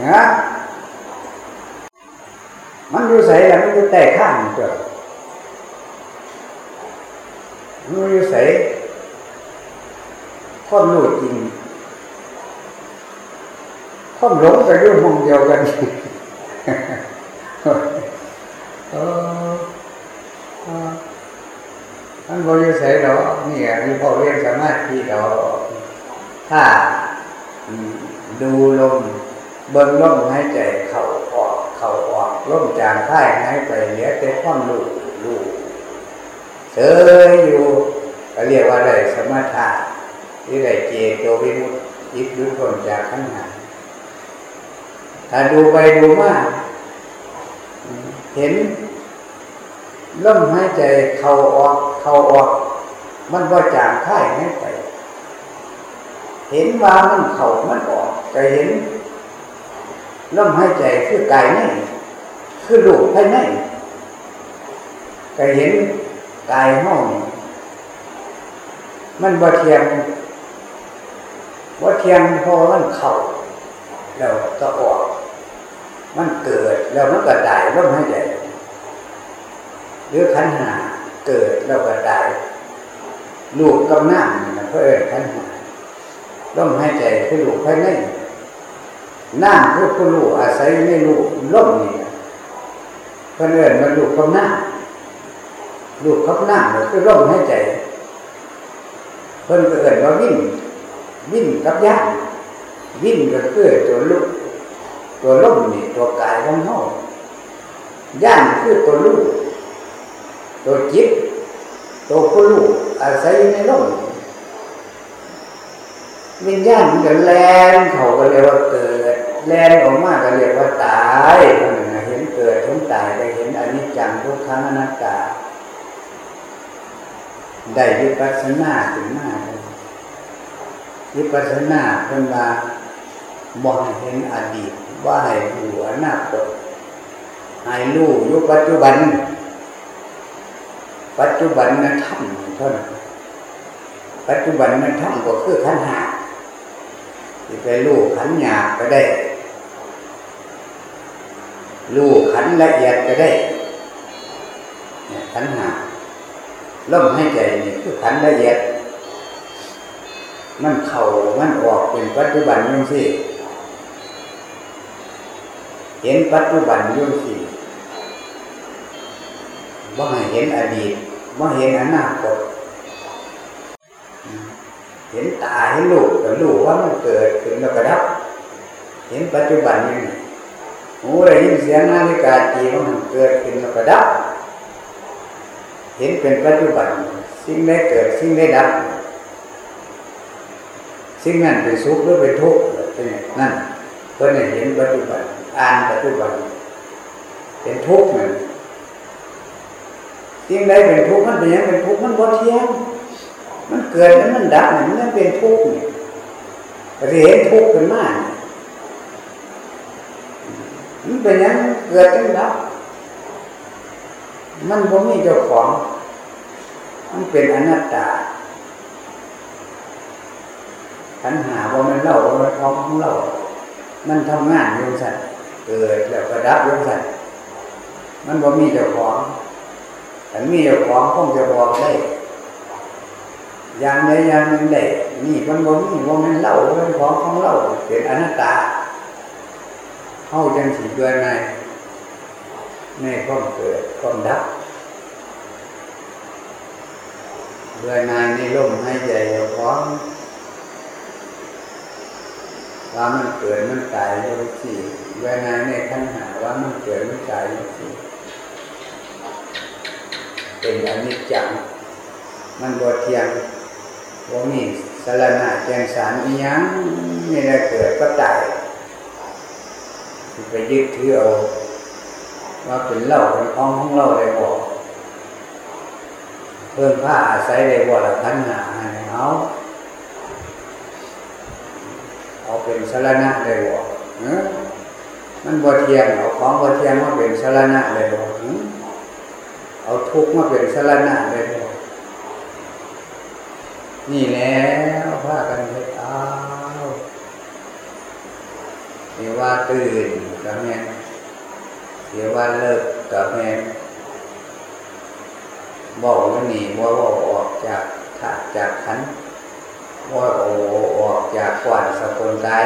นะมันอยู่ใส่แล้วมันอยู่แต่ข้างเกิดมันอยู่ใส่คนรู้จริงคนหลงก็อยู่ห้องเดียวกันเออมัน บริสัยเรานี่มีพอเรียนสามารถที่เราถ้าดูลมเบิ้งลมหายใจเข่าออกเข่าออกลมจางค่ายหายไปเหลือแต่ความรู้รู้เฉยอยู่ก็เรียกว่าได้สมถะที่ได้เจโตวิมุตติจิตหรือคนจากขันหาถ้าดูไปดูมาเห็นลมหายใจเข้าออก เขาออก มันว่าจางค่ายไม่ไป เห็นว่ามันเข่ามันออกก็เห็นลมหายใจคือกายนี่คือลูกภายในก็เห็นกายห้องมันบ่เทียมบ่เทียมพอมันเข่าแล้วก็ออก มันเกิดแล้วมันก็ตายลมหายใจหรือขันหา เกิดแล้วก็ตายลูกกับน้ำนะเพื่อขันหาลมหายใจคือลูกภายในน้ำคือผู้ลูกอาศัยในลูกลมนี่เพื่อนเอินมันลูกกับน้ำลูกกับน้ำคือลมหายใจ เพื่อนเอินว่าวิ่งวิ่งกับย่างวิ่งก็คือตัวลูกตัวลมนี่ตัวกายของเฮาย่างคือตัวลูก ตัวจิตตัวผู้ลูกอาศัยในลมวิญญาณมันก็แลนเขาก็เรียกว่าเกิด แลนออกมาก็เรียกว่าตายเห็นเกิดเห็นตายได้เห็นอนิจจังทุกครั้งอนัตตา ได้วิปัสสนาถึงมาวิปัสสนาเพิ่นว่าบ่ให้เห็นอดีตว่าให้ดูอนาคตให้รู้ยุคปัจจุบัน ปัจจุบันนั้นทำเท่านั้นปัจจุบันนั้นทำก็คือขันหาที่ไปรู้ขันหยาบก็ได้รู้ขันละเอียดก็ได้ขันหาล่มให้ใจนี่คือขันละเอียด มันเข่ามันออกเป็นปัจจุบันยังสิเห็นปัจจุบันยังสิว่าให้เห็นอดีต ว่าเห็นอนาคตเห็นตาเห็นลูกก็รู้ว่ามันเกิดขึ้นแล้วก็ดับ เห็นปัจจุบันนี่หูได้ยินเสียงนาฬิกาจีว่ามันเกิดขึ้นแล้วก็ดับ เห็นเป็นปัจจุบัน สิ่งใดเกิดสิ่งใดดับ สิ่งนั้นเป็นสุขหรือเป็นทุกข์เป็นนั่นเพื่อนเห็นปัจจุบัน อ่านปัจจุบัน เป็นทุกข์นั่น สิ่งใดเป็นทุกข์มันเป็นยังเป็นทุกข์มันบ่เที่ยงมันเกิดแล้วมันดับมันยังเป็นทุกข์เนี่ก็จะเห็นทุกข์ขึ้นมามันเป็นยังเกิดแล้วดับมันก็มีเจ้าของ มันเป็นอนัตตาขันหาว่ามันเล่าว่ามันท้องของเรา มันทำงานอยงสัตว์เกิดแล้วก็ดับอยงสัตว์มันบ่มีเจ้าของ แต่มีเจ้าของคงจะบอกได้อย่างใดอย่างหนึ่งได้นี่มันบ่มีว่ามันเล่าเป็นของของเราเป็นอนัตตาเข้าจังสีเกินในในความเกิดความดับเบื่อนายในลมให้ใจพร้อมว่ามันเกิดมันตายโดยสี่เบื่อนายในขันหาว่ามันเกิดมันตายโดยสี่ เป็นอนิจจัง มันบวเทียงว่ามีสารณะแจงสารอีหยังไม่ได้เกิดก็ตายไปยึดถือเอาว่าเป็นเล่าเป็นของของเราได้บอกเพิ่มผ้าอาศัยได้บอละขันหาให้เอาเอาเป็นสารณะได้บอกเนมันบ่เทียงเอาของบ่เทียงมาเป็นสารณะได้บอก เอาทุกข์มาเป็นสารณะได้บอกนี่แล้วพากันเฮ็ดเอาเดี๋ยวว่าตื่นกับแม่เดี๋ยวว่าเลิกกับแม่บอกว่านี่ว่าออกจากถาจากขันว่าออกจากกวานสกุลกาย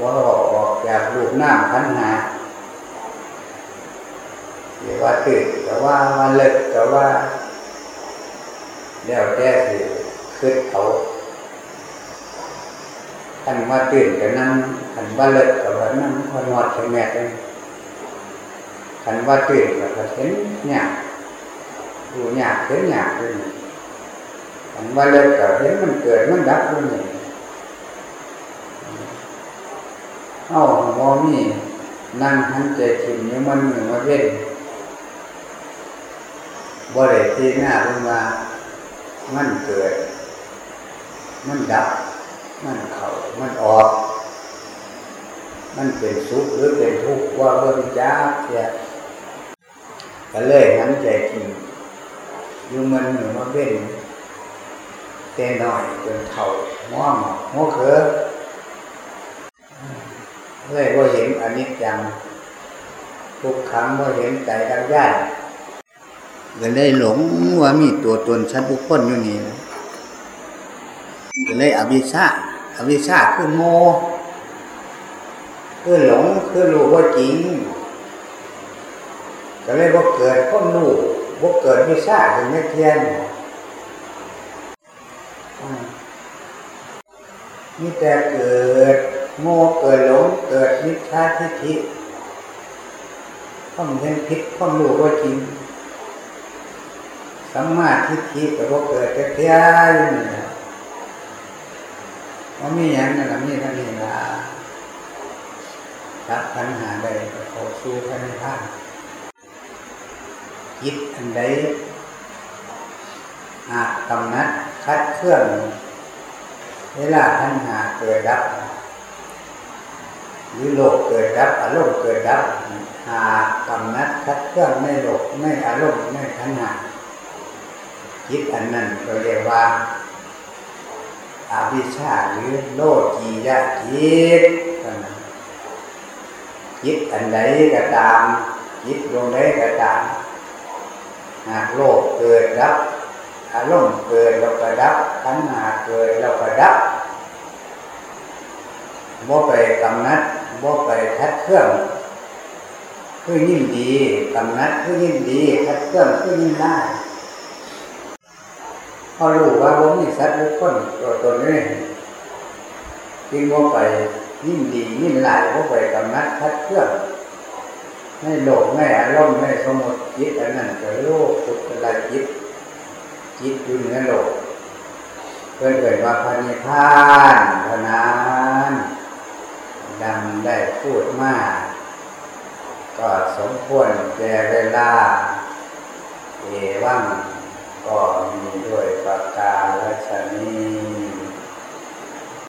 ว่าออกจากรูปน้ำขันหา เดี๋ยวว่าตื่นแต่ว่ามันเลิกแต่ว่าแล้วแก้สิคืดเขาขันว่าตื่นกับนั่งขันว่าเลิกกับว่านั่งพอนอดใช่ไหมเลยขันว่าตื่นกับเห็นเนี่ยดูหยาบเห็นหยาบเลยขันว่าเลิกกับเห็นมันเกิดมันดับด้วยเอ้าหมอมีนั่งหันใจถิ่มอยังมันเหมือนมาเว้น บ่ได้ที่หน้าเพิ่นว่า มันเกิด มันดับ มันเขามันออก มันเป็นสุขหรือเป็นทุกข์ว่าเบิ่งจ้าเสียก็เลยหันใจถิ่มอยู่มันเหมือนมาเว้นแต่น้อยจนเท่าม่วงหัวเขือเลยว่าเห็นอนิจจังทุกครั้งว่าเห็นใจดังญาติ ก็เลยหลงว่ามีตัวตนชั้นบุคคลอยู่นี่ก็เลยอวิชชาอวิชชาคือโมคือหลงคือรู้ว่าจริงก็เลยว่าเกิดข้อรู้ว่าเกิดวิชาถึงไม่เทียนมีแต่เกิดโง่เกิดหลงเกิดมิจฉาทิฏฐิต้องเห็นผิดต้องรู้ว่าจริง สัมมาทิฏฐิแต่ว่าเกิดแต่เทียอยู่นี่แหละว่ามีอย่างนั้นละมีเท่านี้ละรับปัญหาใดก็ข้าสู่พระนิพพานคิดอันใดอาจกำนัดคัดเครื่องเวลาทันหาเกิดดับหรือโลกเกิดดับอารมณ์เกิดดับหากำนัดคัดเครื่องไม่โลกไม่อารมณ์ไม่ทันหา คิดอันนั้นก็เรียกว่าอาวิชชาหรือโลกียะคิดคิดอันใดก็ตามคิดลงใดก็ตามหากโลกเกิดดับอารมณ์เกิดเราก็ดับขันหาเกิดเราก็ดับบ่ไปกำนัดบ่ไปทัดเครื่องคือยิ่งดีกำนัดคือยิ่งดีทัดเครื่องคือยิ่งได้ พอรู้ว่าบ่มีสัตว์บุคคลตัวตนนี้จึงบ่ไปยิ่งดียิ่งหลายบ่ไปกำนัดทัดเครื่องไม่โลภไม่อารมณ์ไม่สมุทจิตอันนั้นก็โลภสุขอะจิตจิตอยู่เหนือโลกเพื่อนเอ่ยว่าพระนิพพานเท่านั้นดังได้พูดมาก ก็สมควรแก่เวลา เอวัง ก็มีด้วยประกาศนี